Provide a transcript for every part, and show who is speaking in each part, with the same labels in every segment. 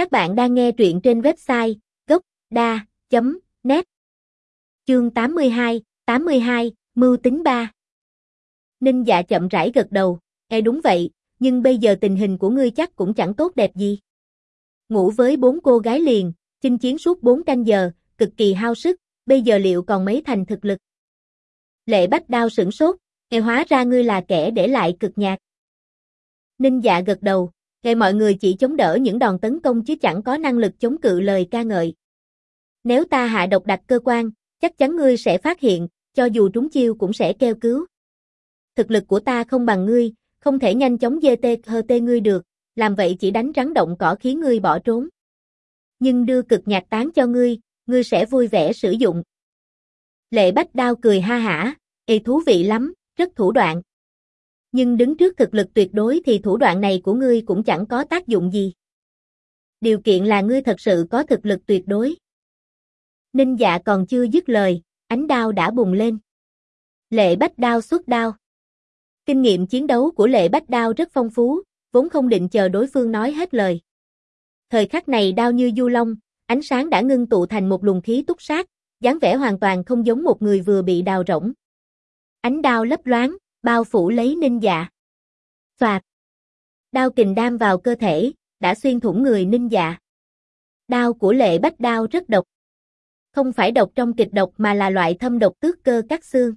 Speaker 1: Các bạn đang nghe truyện trên website gocda.net Chương 82, 82, Mưu tính 3 Ninh dạ chậm rãi gật đầu, e đúng vậy, nhưng bây giờ tình hình của ngươi chắc cũng chẳng tốt đẹp gì. Ngủ với bốn cô gái liền, chinh chiến suốt bốn canh giờ, cực kỳ hao sức, bây giờ liệu còn mấy thành thực lực. Lệ bách đao sửng sốt, e hóa ra ngươi là kẻ để lại cực nhạc. Ninh dạ gật đầu, gây mọi người chỉ chống đỡ những đòn tấn công chứ chẳng có năng lực chống cự lời ca ngợi. Nếu ta hạ độc đặt cơ quan, chắc chắn ngươi sẽ phát hiện, cho dù trúng chiêu cũng sẽ kêu cứu. Thực lực của ta không bằng ngươi, không thể nhanh chóng dê tê hơ tê ngươi được, làm vậy chỉ đánh rắn động cỏ khiến ngươi bỏ trốn. Nhưng đưa cực nhạc tán cho ngươi, ngươi sẽ vui vẻ sử dụng. Lệ bách đao cười ha hả, ê thú vị lắm, rất thủ đoạn nhưng đứng trước thực lực tuyệt đối thì thủ đoạn này của ngươi cũng chẳng có tác dụng gì. Điều kiện là ngươi thật sự có thực lực tuyệt đối. Ninh dạ còn chưa dứt lời, ánh đao đã bùng lên. Lệ bách đao xuất đao. Kinh nghiệm chiến đấu của lệ bách đao rất phong phú, vốn không định chờ đối phương nói hết lời. Thời khắc này đao như du long, ánh sáng đã ngưng tụ thành một luồng khí túc sát, dáng vẻ hoàn toàn không giống một người vừa bị đào rỗng. Ánh đao lấp loáng, bao phủ lấy ninh dạ. Phạt. Đao kình đam vào cơ thể, đã xuyên thủng người ninh dạ. Đao của lệ bách đao rất độc. Không phải độc trong kịch độc mà là loại thâm độc tước cơ cắt xương.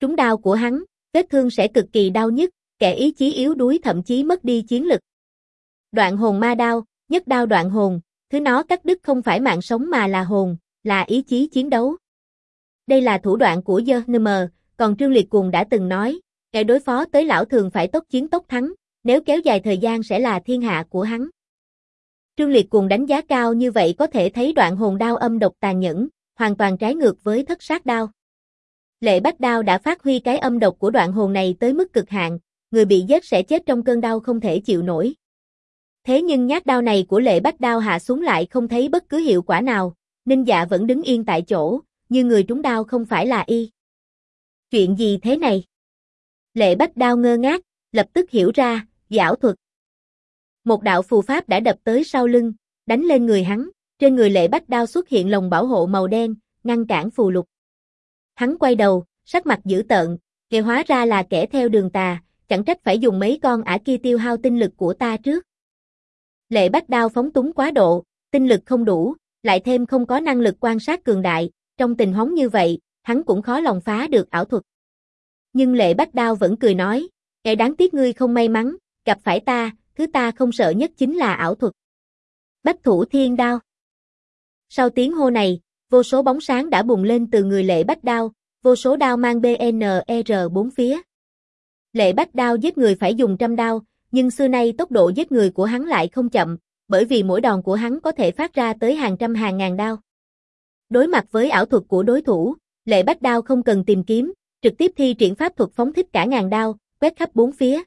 Speaker 1: Trúng đao của hắn, vết thương sẽ cực kỳ đau nhất, kẻ ý chí yếu đuối thậm chí mất đi chiến lực. Đoạn hồn ma đao, nhất đao đoạn hồn, thứ nó cắt đứt không phải mạng sống mà là hồn, là ý chí chiến đấu. Đây là thủ đoạn của Dơ còn Trương Liệt Cuồng đã từng nói, kẻ đối phó tới lão thường phải tốc chiến tốc thắng, nếu kéo dài thời gian sẽ là thiên hạ của hắn. Trương Liệt Cuồng đánh giá cao như vậy có thể thấy đoạn hồn đao âm độc tàn nhẫn, hoàn toàn trái ngược với thất sát đao. Lệ Bách Đao đã phát huy cái âm độc của đoạn hồn này tới mức cực hạn, người bị giết sẽ chết trong cơn đau không thể chịu nổi. Thế nhưng nhát đao này của Lệ Bách Đao hạ xuống lại không thấy bất cứ hiệu quả nào, Ninh Dạ vẫn đứng yên tại chỗ, như người trúng đao không phải là y. Chuyện gì thế này? Lệ bách đao ngơ ngác, lập tức hiểu ra, giảo thuật. Một đạo phù pháp đã đập tới sau lưng, đánh lên người hắn, trên người lệ bách đao xuất hiện lồng bảo hộ màu đen, ngăn cản phù lục. Hắn quay đầu, sắc mặt dữ tợn, kẻ hóa ra là kẻ theo đường tà, chẳng trách phải dùng mấy con ả kia tiêu hao tinh lực của ta trước. Lệ bách đao phóng túng quá độ, tinh lực không đủ, lại thêm không có năng lực quan sát cường đại, trong tình huống như vậy, hắn cũng khó lòng phá được ảo thuật. Nhưng lệ bách đao vẫn cười nói, kẻ đáng tiếc ngươi không may mắn, gặp phải ta, thứ ta không sợ nhất chính là ảo thuật. Bách thủ thiên đao. Sau tiếng hô này, vô số bóng sáng đã bùng lên từ người lệ bách đao, vô số đao mang BNR e bốn phía. Lệ bách đao giết người phải dùng trăm đao, nhưng xưa nay tốc độ giết người của hắn lại không chậm, bởi vì mỗi đòn của hắn có thể phát ra tới hàng trăm hàng ngàn đao. Đối mặt với ảo thuật của đối thủ, Lệ Bách Đao không cần tìm kiếm, trực tiếp thi triển pháp thuật phóng thích cả ngàn đao, quét khắp bốn phía.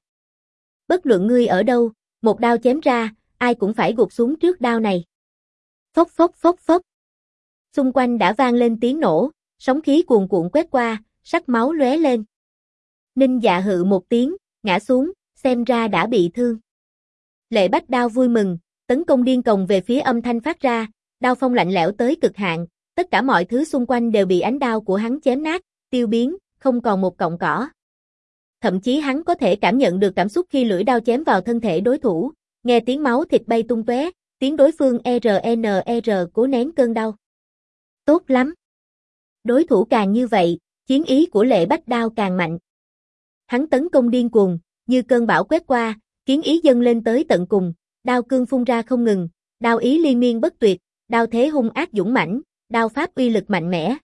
Speaker 1: Bất luận ngươi ở đâu, một đao chém ra, ai cũng phải gục xuống trước đao này. Phốc phốc phốc phốc. Xung quanh đã vang lên tiếng nổ, sóng khí cuồn cuộn quét qua, sắc máu lóe lên. Ninh dạ hự một tiếng, ngã xuống, xem ra đã bị thương. Lệ Bách Đao vui mừng, tấn công điên cồng về phía âm thanh phát ra, đao phong lạnh lẽo tới cực hạn, tất cả mọi thứ xung quanh đều bị ánh đao của hắn chém nát, tiêu biến, không còn một cọng cỏ. Thậm chí hắn có thể cảm nhận được cảm xúc khi lưỡi đao chém vào thân thể đối thủ, nghe tiếng máu thịt bay tung tóe, tiếng đối phương RNR cố nén cơn đau. Tốt lắm. Đối thủ càng như vậy, chiến ý của lệ bách đao càng mạnh. Hắn tấn công điên cuồng, như cơn bão quét qua, kiến ý dâng lên tới tận cùng, đao cương phun ra không ngừng, đao ý liên miên bất tuyệt, đao thế hung ác dũng mãnh, đao pháp uy lực mạnh mẽ.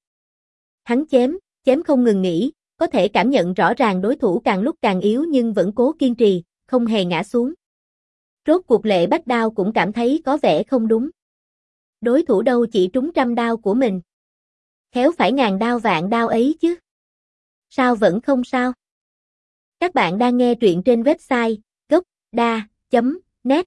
Speaker 1: Hắn chém, chém không ngừng nghỉ, có thể cảm nhận rõ ràng đối thủ càng lúc càng yếu nhưng vẫn cố kiên trì, không hề ngã xuống. Rốt cuộc lệ bách đao cũng cảm thấy có vẻ không đúng. Đối thủ đâu chỉ trúng trăm đao của mình. Khéo phải ngàn đao vạn đao ấy chứ. Sao vẫn không sao? Các bạn đang nghe truyện trên website gocda.net